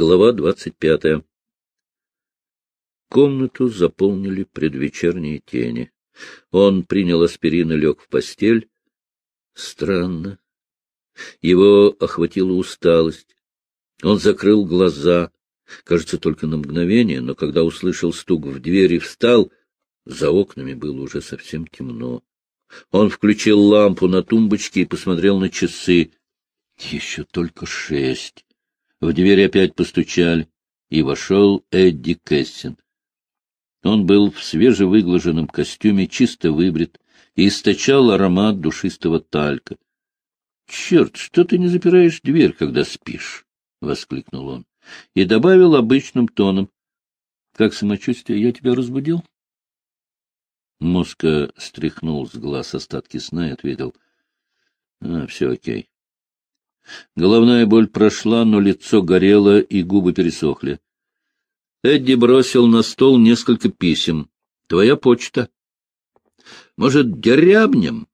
Глава двадцать пятая. Комнату заполнили предвечерние тени. Он принял аспирин и лег в постель. Странно. Его охватила усталость. Он закрыл глаза, кажется, только на мгновение, но когда услышал стук в дверь и встал, за окнами было уже совсем темно. Он включил лампу на тумбочке и посмотрел на часы. Еще только шесть. В дверь опять постучали, и вошел Эдди Кэссин. Он был в свежевыглаженном костюме, чисто выбрит, и источал аромат душистого талька. — Черт, что ты не запираешь дверь, когда спишь? — воскликнул он. И добавил обычным тоном. — Как самочувствие, я тебя разбудил? Моска стряхнул с глаз остатки сна и ответил. — А, все окей. Головная боль прошла, но лицо горело и губы пересохли. Эдди бросил на стол несколько писем. «Твоя почта. Может, дерябнем?»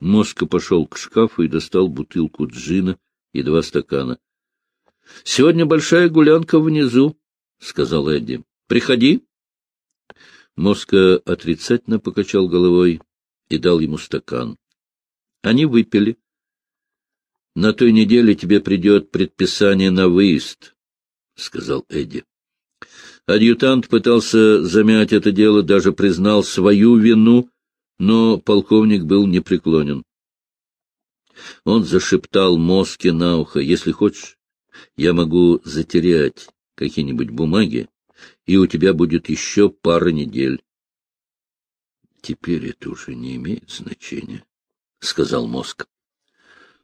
Моска пошел к шкафу и достал бутылку джина и два стакана. — Сегодня большая гулянка внизу, — сказал Эдди. — Приходи. Моска отрицательно покачал головой и дал ему стакан. Они выпили. На той неделе тебе придет предписание на выезд, — сказал Эдди. Адъютант пытался замять это дело, даже признал свою вину, но полковник был непреклонен. Он зашептал мозги на ухо, если хочешь, я могу затерять какие-нибудь бумаги, и у тебя будет еще пара недель. — Теперь это уже не имеет значения, — сказал мозг.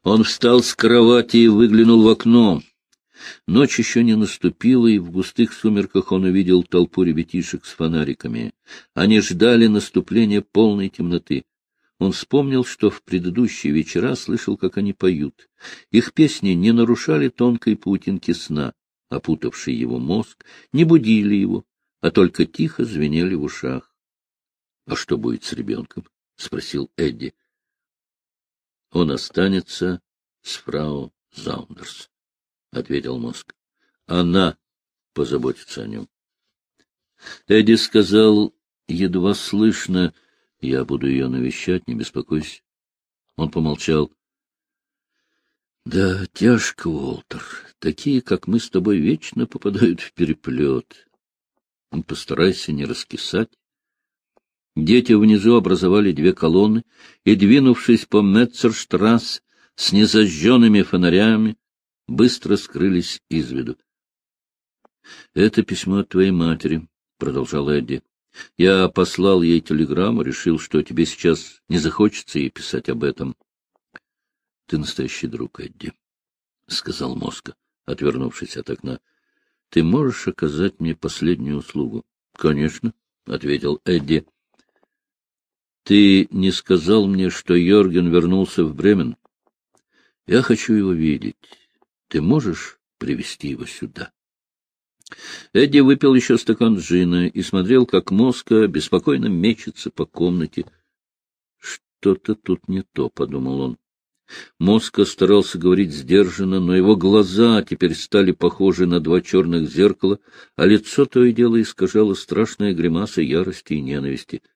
Он встал с кровати и выглянул в окно. Ночь еще не наступила, и в густых сумерках он увидел толпу ребятишек с фонариками. Они ждали наступления полной темноты. Он вспомнил, что в предыдущие вечера слышал, как они поют. Их песни не нарушали тонкой паутинки сна, опутавшей его мозг, не будили его, а только тихо звенели в ушах. — А что будет с ребенком? — спросил Эдди он останется с фрау Заундерс, — ответил мозг. Она позаботится о нем. Эдди сказал, едва слышно, я буду ее навещать, не беспокойся. Он помолчал. — Да, тяжко, Уолтер. Такие, как мы с тобой, вечно попадают в переплет. Постарайся не раскисать. Дети внизу образовали две колонны и, двинувшись по Метцерштрасс с незажженными фонарями, быстро скрылись из виду. — Это письмо от твоей матери, — продолжал Эдди. — Я послал ей телеграмму, решил, что тебе сейчас не захочется ей писать об этом. — Ты настоящий друг, Эдди, — сказал Моска, отвернувшись от окна. — Ты можешь оказать мне последнюю услугу? — Конечно, — ответил Эдди. Ты не сказал мне, что Йорген вернулся в Бремен. Я хочу его видеть. Ты можешь привести его сюда? Эдди выпил еще стакан джина и смотрел, как Моска беспокойно мечется по комнате. Что-то тут не то, — подумал он. Моска старался говорить сдержанно, но его глаза теперь стали похожи на два черных зеркала, а лицо то и дело искажало страшная гримаса ярости и ненависти. —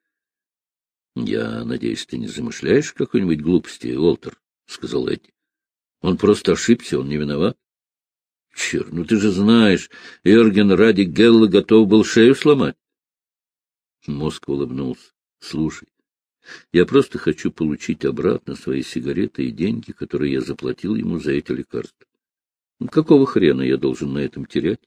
Я надеюсь, ты не замышляешь какой-нибудь глупости, Уолтер, — сказал Эдди. — Он просто ошибся, он не виноват. — Черт, ну ты же знаешь, Эрген ради Гелла готов был шею сломать. Мозг улыбнулся. — Слушай, я просто хочу получить обратно свои сигареты и деньги, которые я заплатил ему за эти лекарства. Какого хрена я должен на этом терять?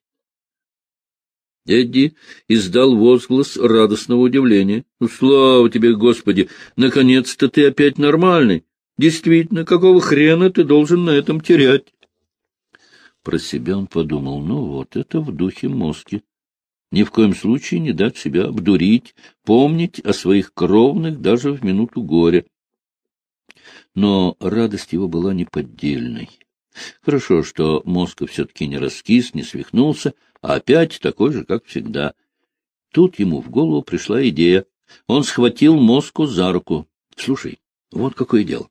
Эдди издал возглас радостного удивления. «Ну, слава тебе, Господи! Наконец-то ты опять нормальный! Действительно, какого хрена ты должен на этом терять?» Про себя он подумал, ну вот, это в духе мозги. Ни в коем случае не дать себя обдурить, помнить о своих кровных даже в минуту горя. Но радость его была неподдельной. Хорошо, что мозг все-таки не раскис, не свихнулся, опять такой же, как всегда. Тут ему в голову пришла идея. Он схватил мозгу за руку. — Слушай, вот какое дело.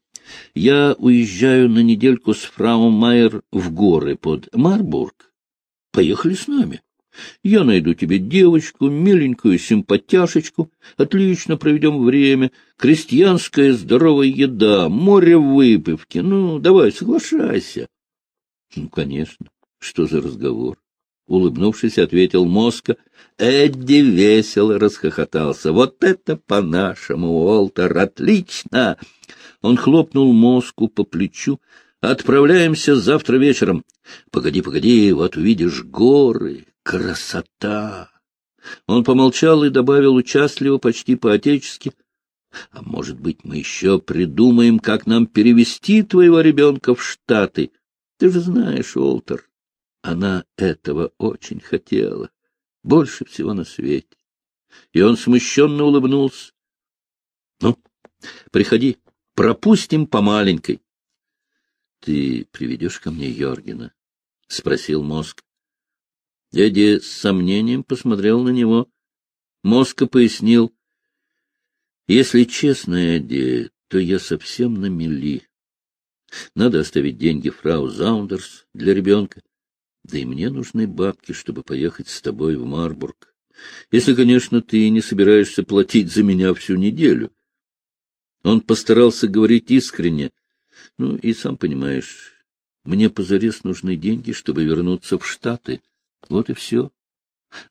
Я уезжаю на недельку с фрау Майер в горы под Марбург. Поехали с нами. Я найду тебе девочку, миленькую симпатяшечку. Отлично проведем время. Крестьянская здоровая еда, море выпивки. Ну, давай, соглашайся. Ну, конечно. Что за разговор? Улыбнувшись, ответил Моска. Эдди весело расхохотался. Вот это по-нашему, Уолтер, отлично! Он хлопнул Моску по плечу. Отправляемся завтра вечером. Погоди, погоди, вот увидишь горы, красота. Он помолчал и добавил участливо, почти по-отечески. А может быть, мы еще придумаем, как нам перевести твоего ребенка в Штаты? Ты же знаешь, Уолтер, она этого очень хотела, больше всего на свете. И он смущенно улыбнулся. — Ну, приходи, пропустим по маленькой. — Ты приведешь ко мне Йоргена? — спросил мозг. Дядя с сомнением посмотрел на него. Моска пояснил. — Если честно, Эдди, то я совсем на мели. Надо оставить деньги фрау Заундерс для ребенка. Да и мне нужны бабки, чтобы поехать с тобой в Марбург. Если, конечно, ты не собираешься платить за меня всю неделю. Он постарался говорить искренне. Ну, и сам понимаешь, мне позарез нужны деньги, чтобы вернуться в Штаты. Вот и все.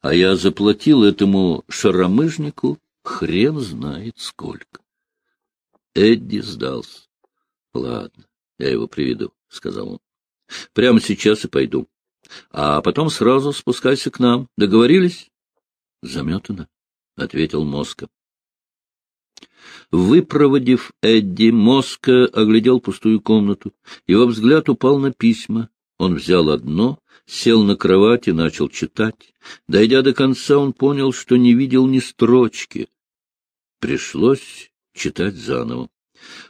А я заплатил этому шаромыжнику хрен знает сколько. Эдди сдался. — Ладно, я его приведу, — сказал он. — Прямо сейчас и пойду а потом сразу спускайся к нам. Договорились? — Заметано, — ответил Моска. Выпроводив Эдди, Моска оглядел пустую комнату. Его взгляд упал на письма. Он взял одно, сел на кровать и начал читать. Дойдя до конца, он понял, что не видел ни строчки. Пришлось читать заново.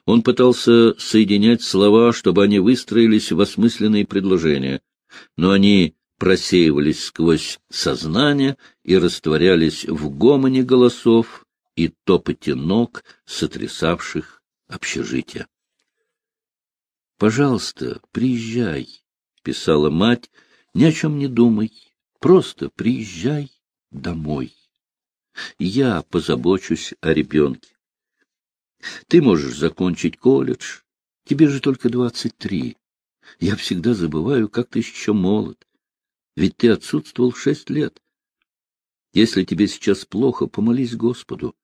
Он пытался соединять слова, чтобы они выстроились в осмысленные предложения но они просеивались сквозь сознание и растворялись в гомоне голосов и топоте ног, сотрясавших общежитие. — Пожалуйста, приезжай, — писала мать, — ни о чем не думай, просто приезжай домой. Я позабочусь о ребенке. Ты можешь закончить колледж, тебе же только двадцать три. Я всегда забываю, как ты еще молод. Ведь ты отсутствовал шесть лет. Если тебе сейчас плохо, помолись Господу.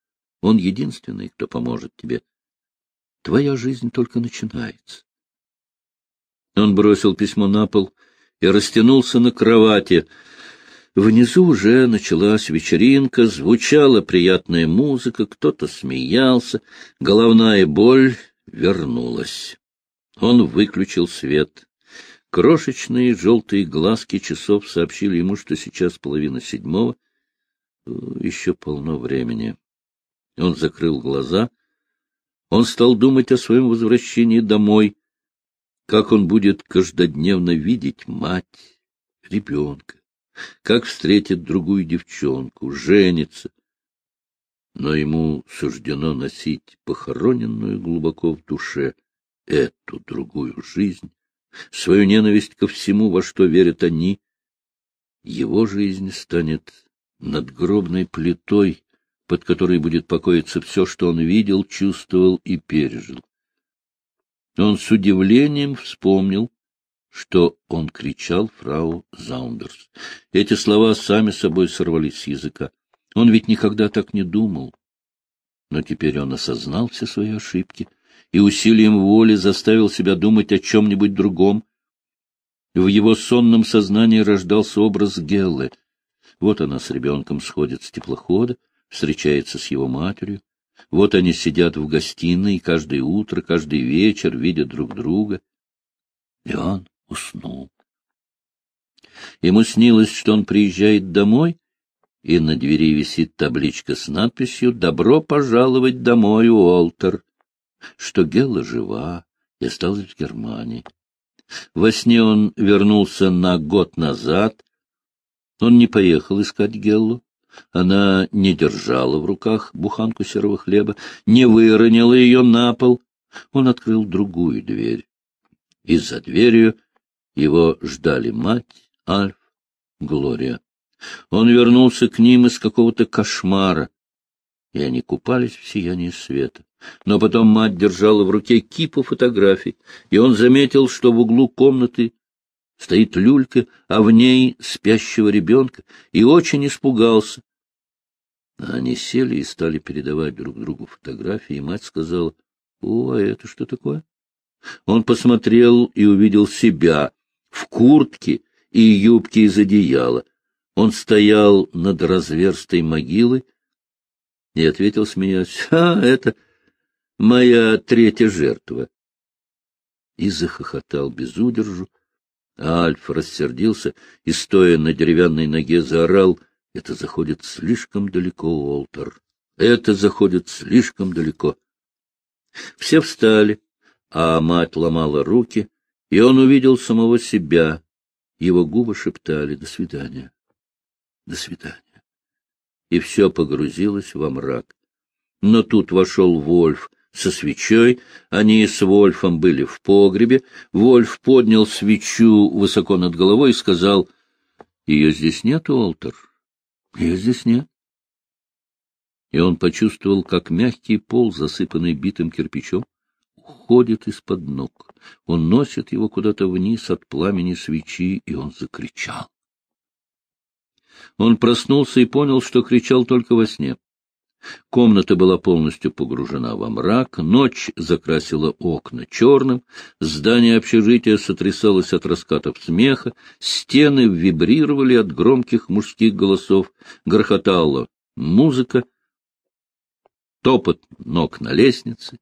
Он единственный, кто поможет тебе. Твоя жизнь только начинается. Он бросил письмо на пол и растянулся на кровати. Внизу уже началась вечеринка, звучала приятная музыка, кто-то смеялся, головная боль вернулась. Он выключил свет. Крошечные желтые глазки часов сообщили ему, что сейчас половина седьмого. Еще полно времени. Он закрыл глаза. Он стал думать о своем возвращении домой, как он будет каждодневно видеть мать, ребенка, как встретит другую девчонку, женится. Но ему суждено носить похороненную глубоко в душе эту другую жизнь, свою ненависть ко всему, во что верят они, его жизнь станет надгробной плитой, под которой будет покоиться все, что он видел, чувствовал и пережил. Он с удивлением вспомнил, что он кричал фрау Заундерс. Эти слова сами собой сорвались с языка. Он ведь никогда так не думал. Но теперь он осознал все свои ошибки — и усилием воли заставил себя думать о чем-нибудь другом. В его сонном сознании рождался образ Геллы. Вот она с ребенком сходит с теплохода, встречается с его матерью. Вот они сидят в гостиной каждое утро, каждый вечер, видят друг друга. И он уснул. Ему снилось, что он приезжает домой, и на двери висит табличка с надписью «Добро пожаловать домой, Уолтер» что Гелла жива и осталась в Германии. Во сне он вернулся на год назад. Он не поехал искать Геллу. Она не держала в руках буханку серого хлеба, не выронила ее на пол. Он открыл другую дверь. И за дверью его ждали мать, Альф, Глория. Он вернулся к ним из какого-то кошмара, и они купались в сиянии света. Но потом мать держала в руке кипу фотографий, и он заметил, что в углу комнаты стоит люлька, а в ней спящего ребенка, и очень испугался. Они сели и стали передавать друг другу фотографии, и мать сказала, — О, а это что такое? Он посмотрел и увидел себя в куртке и юбке из одеяла. Он стоял над разверстой могилой и ответил, смеясь, — А, это моя третья жертва. И захохотал без удержу. Альф рассердился и, стоя на деревянной ноге, заорал, — Это заходит слишком далеко, Уолтер. Это заходит слишком далеко. Все встали, а мать ломала руки, и он увидел самого себя. Его губы шептали «До свидания, до свидания». И все погрузилось во мрак. Но тут вошел Вольф со свечой, они с Вольфом были в погребе. Вольф поднял свечу высоко над головой и сказал, «Ее здесь нет, Уолтер, ее здесь нет». И он почувствовал, как мягкий пол, засыпанный битым кирпичом, уходит из-под ног. Он носит его куда-то вниз от пламени свечи, и он закричал. Он проснулся и понял, что кричал только во сне. Комната была полностью погружена во мрак, ночь закрасила окна черным, здание общежития сотрясалось от раскатов смеха, стены вибрировали от громких мужских голосов, грохотала музыка, топот ног на лестнице,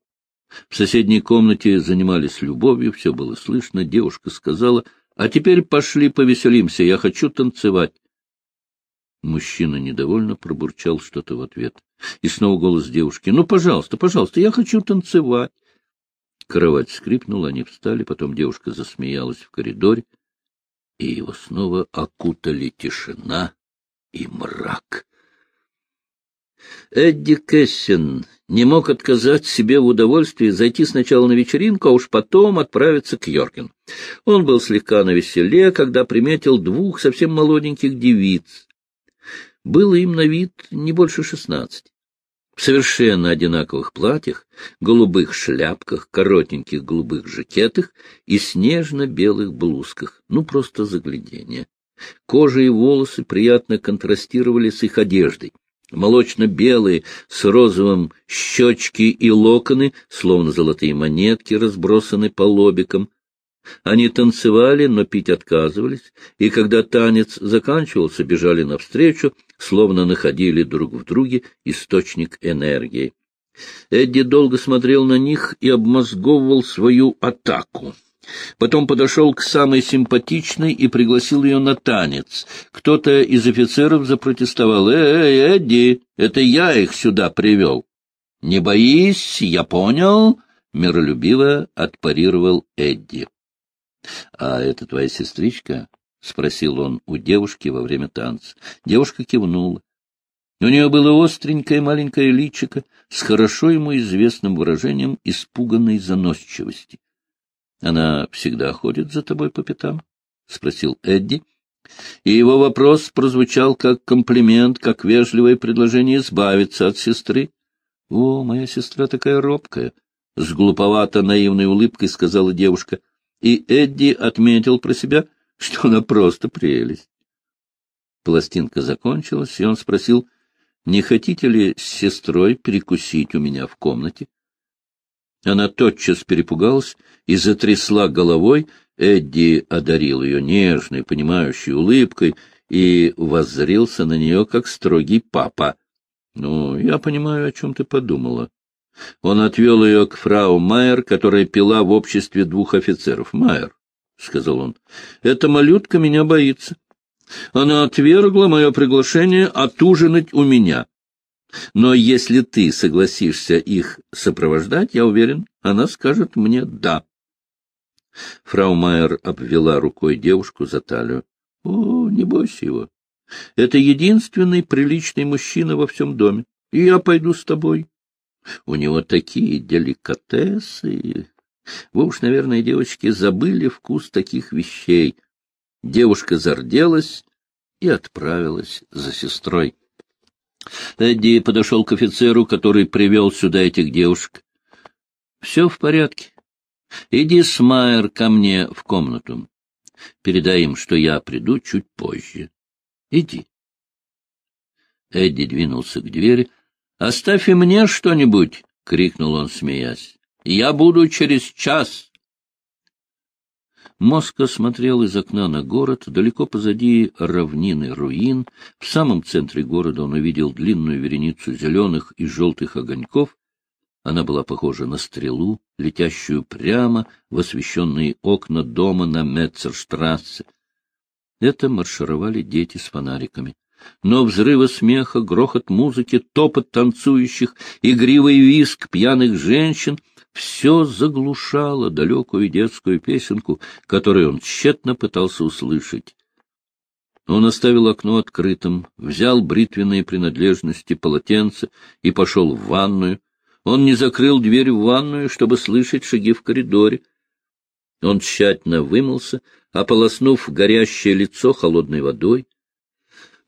в соседней комнате занимались любовью, все было слышно. Девушка сказала, «А теперь пошли повеселимся, я хочу танцевать». Мужчина недовольно пробурчал что-то в ответ. И снова голос девушки, «Ну, пожалуйста, пожалуйста, я хочу танцевать». Кровать скрипнула, они встали, потом девушка засмеялась в коридоре, и его снова окутали тишина и мрак. Эдди Кэссин не мог отказать себе в удовольствии зайти сначала на вечеринку, а уж потом отправиться к Йорген. Он был слегка навеселе, когда приметил двух совсем молоденьких девиц. Было им на вид не больше шестнадцати. В совершенно одинаковых платьях, голубых шляпках, коротеньких голубых жакетах и снежно-белых блузках. Ну, просто заглядение. Кожа и волосы приятно контрастировали с их одеждой молочно-белые, с розовым щечки и локоны, словно золотые монетки, разбросаны по лобикам. Они танцевали, но пить отказывались, и когда танец заканчивался, бежали навстречу, словно находили друг в друге источник энергии. Эдди долго смотрел на них и обмозговывал свою атаку. Потом подошел к самой симпатичной и пригласил ее на танец. Кто-то из офицеров запротестовал. «Эй, Эдди, это я их сюда привел». «Не боись, я понял», — миролюбиво отпарировал Эдди. «А это твоя сестричка?» — спросил он у девушки во время танца. Девушка кивнула. У нее было остренькое маленькое личико с хорошо ему известным выражением испуганной заносчивости. — Она всегда ходит за тобой по пятам? — спросил Эдди. И его вопрос прозвучал как комплимент, как вежливое предложение избавиться от сестры. — О, моя сестра такая робкая! — с глуповато-наивной улыбкой сказала девушка. И Эдди отметил про себя, что она просто прелесть. Пластинка закончилась, и он спросил, не хотите ли с сестрой перекусить у меня в комнате? Она тотчас перепугалась и затрясла головой. Эдди одарил ее нежной, понимающей улыбкой и воззрился на нее, как строгий папа. — Ну, я понимаю, о чем ты подумала. Он отвел ее к фрау Майер, которая пила в обществе двух офицеров. — Майер, — сказал он, — эта малютка меня боится. Она отвергла мое приглашение отужинать у меня. Но если ты согласишься их сопровождать, я уверен, она скажет мне «да». Фрау Майер обвела рукой девушку за талию. — О, не бойся его. Это единственный приличный мужчина во всем доме. И я пойду с тобой. У него такие деликатесы. Вы уж, наверное, девочки, забыли вкус таких вещей. Девушка зарделась и отправилась за сестрой. Эдди подошел к офицеру, который привел сюда этих девушек. — Все в порядке. Иди с Майер ко мне в комнату. Передай им, что я приду чуть позже. Иди. Эдди двинулся к двери. — Оставь и мне что-нибудь! — крикнул он, смеясь. — Я буду через час. Моска смотрел из окна на город, далеко позади равнины руин. В самом центре города он увидел длинную вереницу зеленых и желтых огоньков. Она была похожа на стрелу, летящую прямо в освещенные окна дома на Метцерштрассе. Это маршировали дети с фонариками. Но взрывы смеха, грохот музыки, топот танцующих, игривый виск пьяных женщин — все заглушало далекую детскую песенку, которую он тщетно пытался услышать. Он оставил окно открытым, взял бритвенные принадлежности, полотенце и пошел в ванную. Он не закрыл дверь в ванную, чтобы слышать шаги в коридоре. Он тщательно вымылся, ополоснув горящее лицо холодной водой.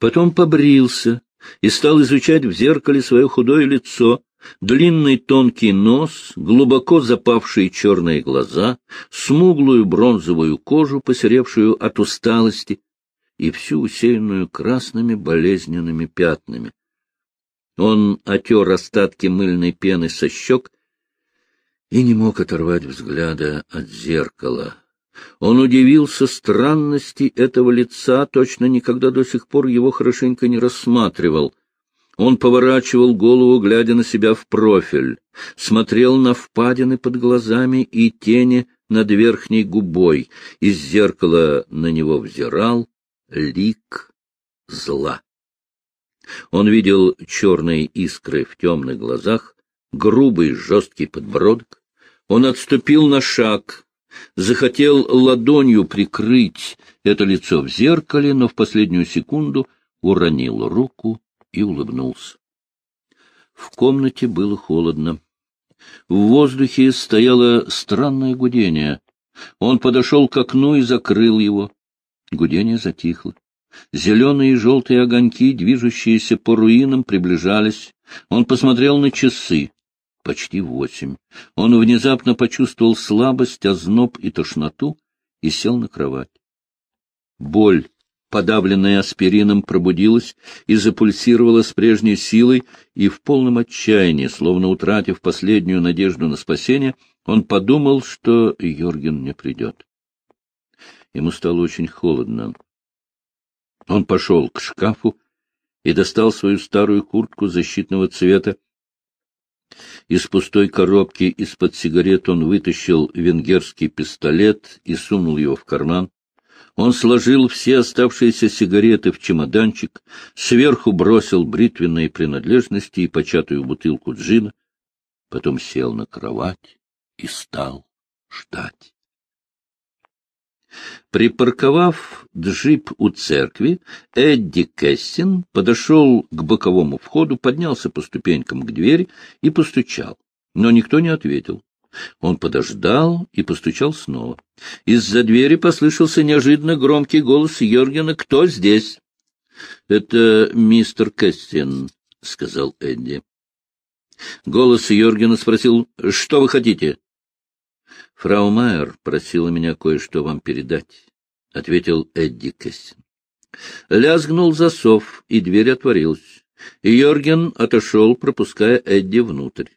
Потом побрился и стал изучать в зеркале свое худое лицо, длинный тонкий нос, глубоко запавшие черные глаза, смуглую бронзовую кожу, посеревшую от усталости, и всю усеянную красными болезненными пятнами. Он отер остатки мыльной пены со щек и не мог оторвать взгляда от зеркала. Он удивился странности этого лица, точно никогда до сих пор его хорошенько не рассматривал — он поворачивал голову, глядя на себя в профиль, смотрел на впадины под глазами и тени над верхней губой. Из зеркала на него взирал лик зла. Он видел черные искры в темных глазах, грубый жесткий подбородок. Он отступил на шаг, захотел ладонью прикрыть это лицо в зеркале, но в последнюю секунду уронил руку и улыбнулся. В комнате было холодно. В воздухе стояло странное гудение. Он подошел к окну и закрыл его. Гудение затихло. Зеленые и желтые огоньки, движущиеся по руинам, приближались. Он посмотрел на часы. Почти восемь. Он внезапно почувствовал слабость, озноб и тошноту и сел на кровать. Боль подавленная аспирином, пробудилась и запульсировала с прежней силой, и в полном отчаянии, словно утратив последнюю надежду на спасение, он подумал, что Йорген не придет. Ему стало очень холодно. Он пошел к шкафу и достал свою старую куртку защитного цвета. Из пустой коробки из-под сигарет он вытащил венгерский пистолет и сунул его в карман. Он сложил все оставшиеся сигареты в чемоданчик, сверху бросил бритвенные принадлежности и початую бутылку джина, потом сел на кровать и стал ждать. Припарковав джип у церкви, Эдди Кэссин подошел к боковому входу, поднялся по ступенькам к двери и постучал, но никто не ответил. Он подождал и постучал снова. Из-за двери послышался неожиданно громкий голос Йоргена «Кто здесь?» «Это мистер Кэстин», — сказал Эдди. Голос Йоргена спросил «Что вы хотите?» «Фрау Майер просила меня кое-что вам передать», — ответил Эдди Кэстин. Лязгнул засов, и дверь отворилась. Йорген отошел, пропуская Эдди внутрь.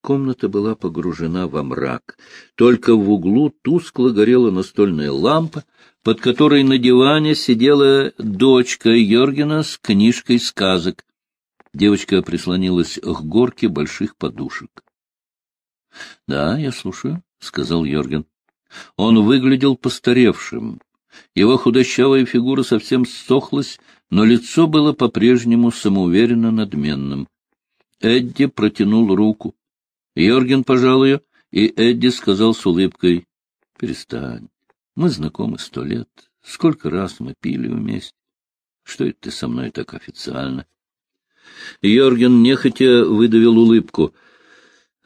Комната была погружена во мрак. Только в углу тускло горела настольная лампа, под которой на диване сидела дочка Йоргена с книжкой сказок. Девочка прислонилась к горке больших подушек. — Да, я слушаю, — сказал Йорген. Он выглядел постаревшим. Его худощавая фигура совсем ссохлась, но лицо было по-прежнему самоуверенно надменным. Эдди протянул руку. Йорген пожал ее, и Эдди сказал с улыбкой, — Перестань. Мы знакомы сто лет. Сколько раз мы пили вместе. Что это ты со мной так официально? Йорген нехотя выдавил улыбку. —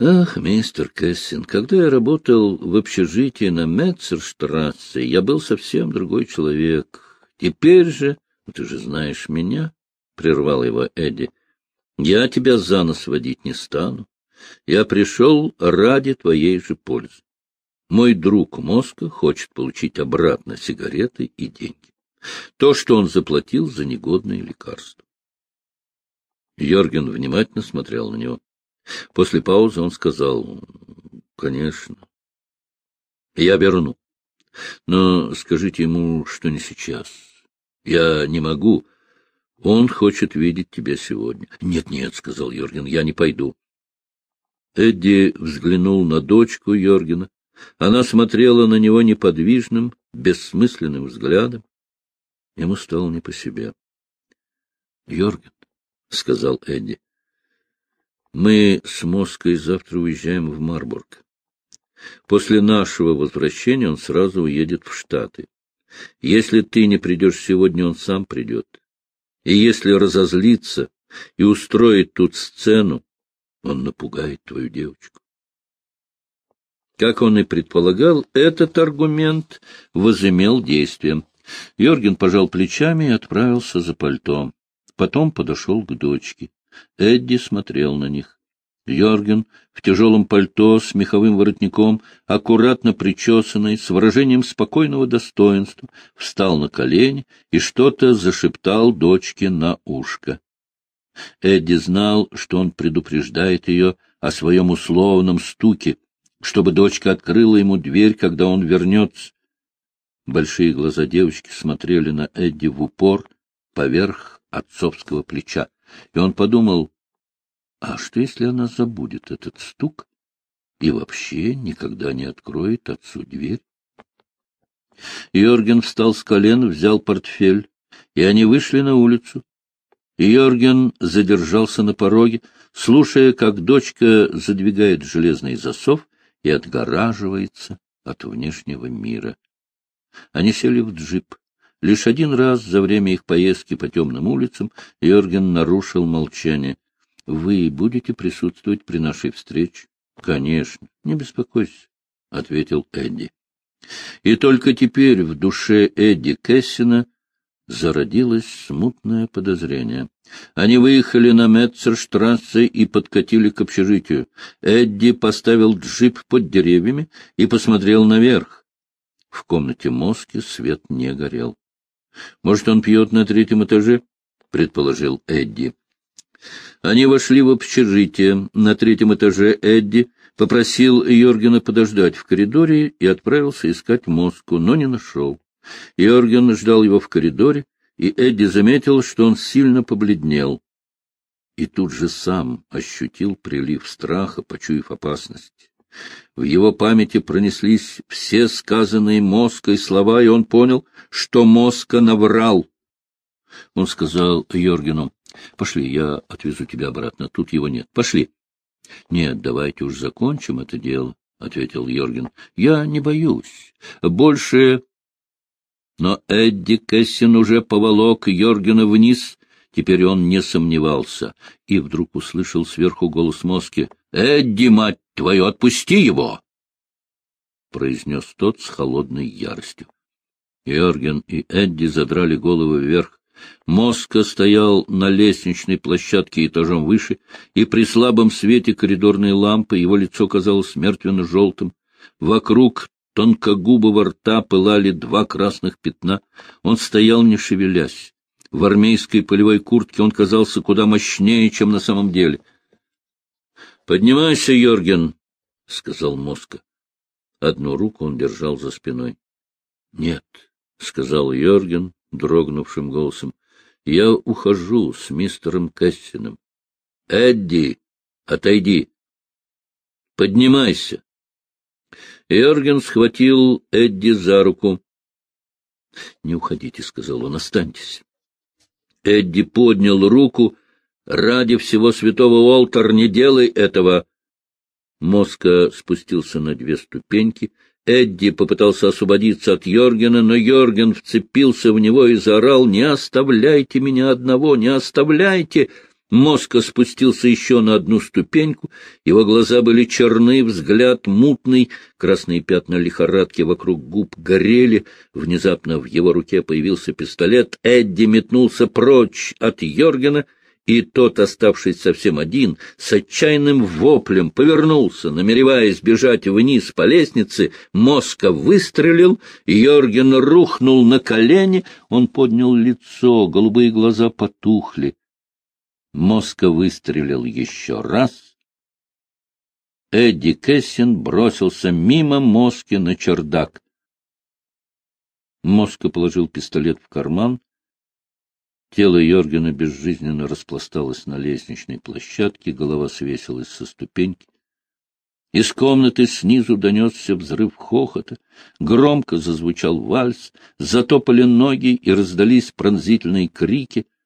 Ах, мистер Кессин, когда я работал в общежитии на Метцерштрассе, я был совсем другой человек. Теперь же, ты же знаешь меня, — прервал его Эдди, — я тебя за нос водить не стану. Я пришел ради твоей же пользы. Мой друг Моска хочет получить обратно сигареты и деньги. То, что он заплатил за негодные лекарства. Йорген внимательно смотрел на него. После паузы он сказал, — Конечно. Я верну. Но скажите ему, что не сейчас. Я не могу. Он хочет видеть тебя сегодня. Нет, нет, — сказал Йорген, — я не пойду. Эдди взглянул на дочку Йоргена. Она смотрела на него неподвижным, бессмысленным взглядом. Ему стало не по себе. — Йорген, — сказал Эдди, — мы с Моской завтра уезжаем в Марбург. После нашего возвращения он сразу уедет в Штаты. Если ты не придешь сегодня, он сам придет. И если разозлится и устроит тут сцену, он напугает твою девочку. Как он и предполагал, этот аргумент возымел действие. Йорген пожал плечами и отправился за пальто. Потом подошел к дочке. Эдди смотрел на них. Йорген в тяжелом пальто с меховым воротником, аккуратно причесанный, с выражением спокойного достоинства, встал на колени и что-то зашептал дочке на ушко. Эдди знал, что он предупреждает ее о своем условном стуке, чтобы дочка открыла ему дверь, когда он вернется. Большие глаза девочки смотрели на Эдди в упор поверх отцовского плеча, и он подумал, а что, если она забудет этот стук и вообще никогда не откроет отцу дверь? Йорген встал с колен, взял портфель, и они вышли на улицу. Йорген задержался на пороге, слушая, как дочка задвигает железный засов и отгораживается от внешнего мира. Они сели в джип. Лишь один раз за время их поездки по темным улицам Йорген нарушил молчание. — Вы будете присутствовать при нашей встрече? — Конечно, не беспокойся, — ответил Эдди. И только теперь в душе Эдди Кессина зародилось смутное подозрение. Они выехали на Метцерштрассе и подкатили к общежитию. Эдди поставил джип под деревьями и посмотрел наверх. В комнате мозги свет не горел. — Может, он пьет на третьем этаже? — предположил Эдди. Они вошли в общежитие. На третьем этаже Эдди попросил Йоргена подождать в коридоре и отправился искать мозгу, но не нашел. Йорген ждал его в коридоре, и Эдди заметил, что он сильно побледнел. И тут же сам ощутил прилив страха, почуяв опасность. В его памяти пронеслись все сказанные мозгой слова, и он понял, что мозга наврал. Он сказал Йоргену, — Пошли, я отвезу тебя обратно, тут его нет. Пошли. — Нет, давайте уж закончим это дело, — ответил Йорген. — Я не боюсь. Больше но Эдди Кэссин уже поволок Йоргена вниз. Теперь он не сомневался. И вдруг услышал сверху голос Моски. — Эдди, мать твою, отпусти его! произнес тот с холодной яростью. Йорген и Эдди задрали головы вверх. Моска стоял на лестничной площадке этажом выше, и при слабом свете коридорной лампы его лицо казалось мертвенно-желтым. Вокруг тонкогубого рта пылали два красных пятна. Он стоял, не шевелясь. В армейской полевой куртке он казался куда мощнее, чем на самом деле. — Поднимайся, Йорген, — сказал Моска. Одну руку он держал за спиной. — Нет, — сказал Йорген дрогнувшим голосом, — я ухожу с мистером Кэссином. — Эдди, отойди. — Поднимайся. Эрген схватил Эдди за руку. — Не уходите, — сказал он, — останьтесь. Эдди поднял руку. — Ради всего святого Уолтер, не делай этого! Моска спустился на две ступеньки. Эдди попытался освободиться от Йоргена, но Йорген вцепился в него и заорал «Не оставляйте меня одного! Не оставляйте!» Моска спустился еще на одну ступеньку, его глаза были черны, взгляд мутный, красные пятна лихорадки вокруг губ горели. Внезапно в его руке появился пистолет. Эдди метнулся прочь от Йоргена, и тот, оставшись совсем один, с отчаянным воплем повернулся, намереваясь бежать вниз по лестнице. Моска выстрелил, Йорген рухнул на колени, он поднял лицо, голубые глаза потухли. Моска выстрелил еще раз. Эдди Кессин бросился мимо Моски на чердак. Моска положил пистолет в карман. Тело Йоргена безжизненно распласталось на лестничной площадке, голова свесилась со ступеньки. Из комнаты снизу донесся взрыв хохота, громко зазвучал вальс, затопали ноги и раздались пронзительные крики —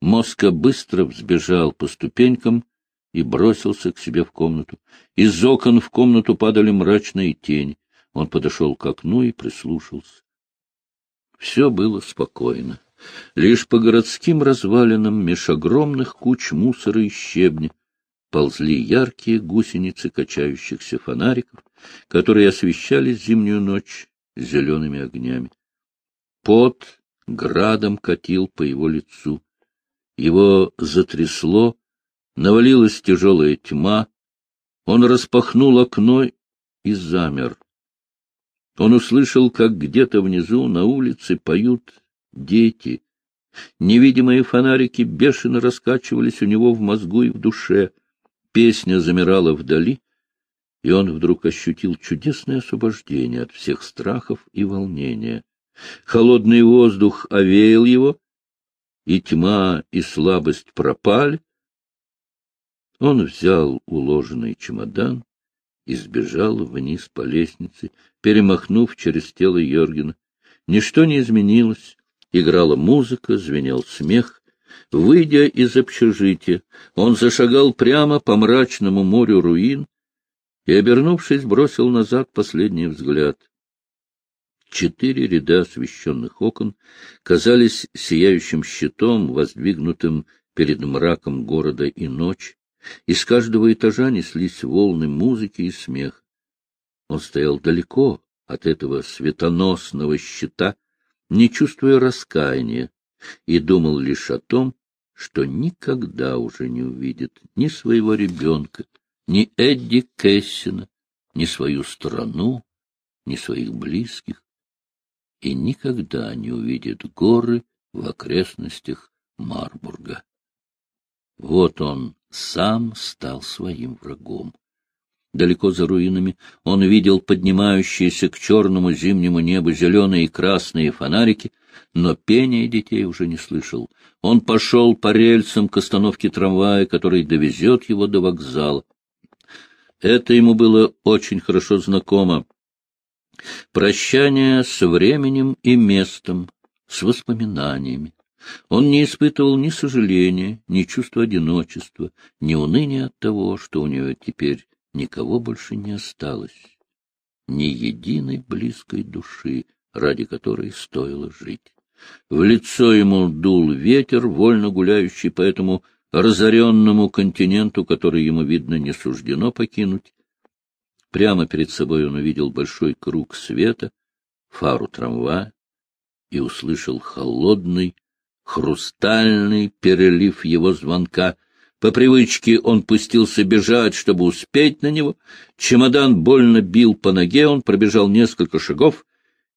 Моска быстро взбежал по ступенькам и бросился к себе в комнату. Из окон в комнату падали мрачные тени. Он подошел к окну и прислушался. Все было спокойно. Лишь по городским развалинам меж огромных куч мусора и щебня ползли яркие гусеницы качающихся фонариков, которые освещали зимнюю ночь зелеными огнями. Пот градом катил по его лицу. Его затрясло, навалилась тяжелая тьма. Он распахнул окно и замер. Он услышал, как где-то внизу на улице поют дети. Невидимые фонарики бешено раскачивались у него в мозгу и в душе. Песня замирала вдали, и он вдруг ощутил чудесное освобождение от всех страхов и волнения. Холодный воздух овеял его, и тьма, и слабость пропали, он взял уложенный чемодан и сбежал вниз по лестнице, перемахнув через тело Йоргена. Ничто не изменилось, играла музыка, звенел смех. Выйдя из общежития, он зашагал прямо по мрачному морю руин и, обернувшись, бросил назад последний взгляд. Четыре ряда освещенных окон казались сияющим щитом, воздвигнутым перед мраком города и ночи. Из каждого этажа неслись волны музыки и смех. Он стоял далеко от этого светоносного щита, не чувствуя раскаяния, и думал лишь о том, что никогда уже не увидит ни своего ребенка, ни Эдди Кессина, ни свою страну, ни своих близких и никогда не увидит горы в окрестностях Марбурга. Вот он сам стал своим врагом. Далеко за руинами он видел поднимающиеся к черному зимнему небу зеленые и красные фонарики, но пения детей уже не слышал. Он пошел по рельсам к остановке трамвая, который довезет его до вокзала. Это ему было очень хорошо знакомо. Прощание с временем и местом, с воспоминаниями. Он не испытывал ни сожаления, ни чувства одиночества, ни уныния от того, что у него теперь никого больше не осталось, ни единой близкой души, ради которой стоило жить. В лицо ему дул ветер, вольно гуляющий по этому разоренному континенту, который ему, видно, не суждено покинуть, Прямо перед собой он увидел большой круг света, фару трамвая, и услышал холодный, хрустальный перелив его звонка. По привычке он пустился бежать, чтобы успеть на него. Чемодан больно бил по ноге, он пробежал несколько шагов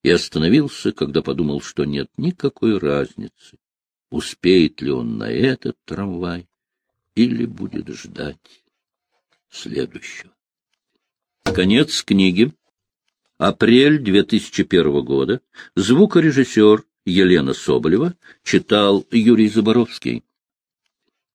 и остановился, когда подумал, что нет никакой разницы, успеет ли он на этот трамвай или будет ждать следующего. Конец книги. Апрель 2001 года. Звукорежиссер Елена Соболева читал Юрий Заборовский.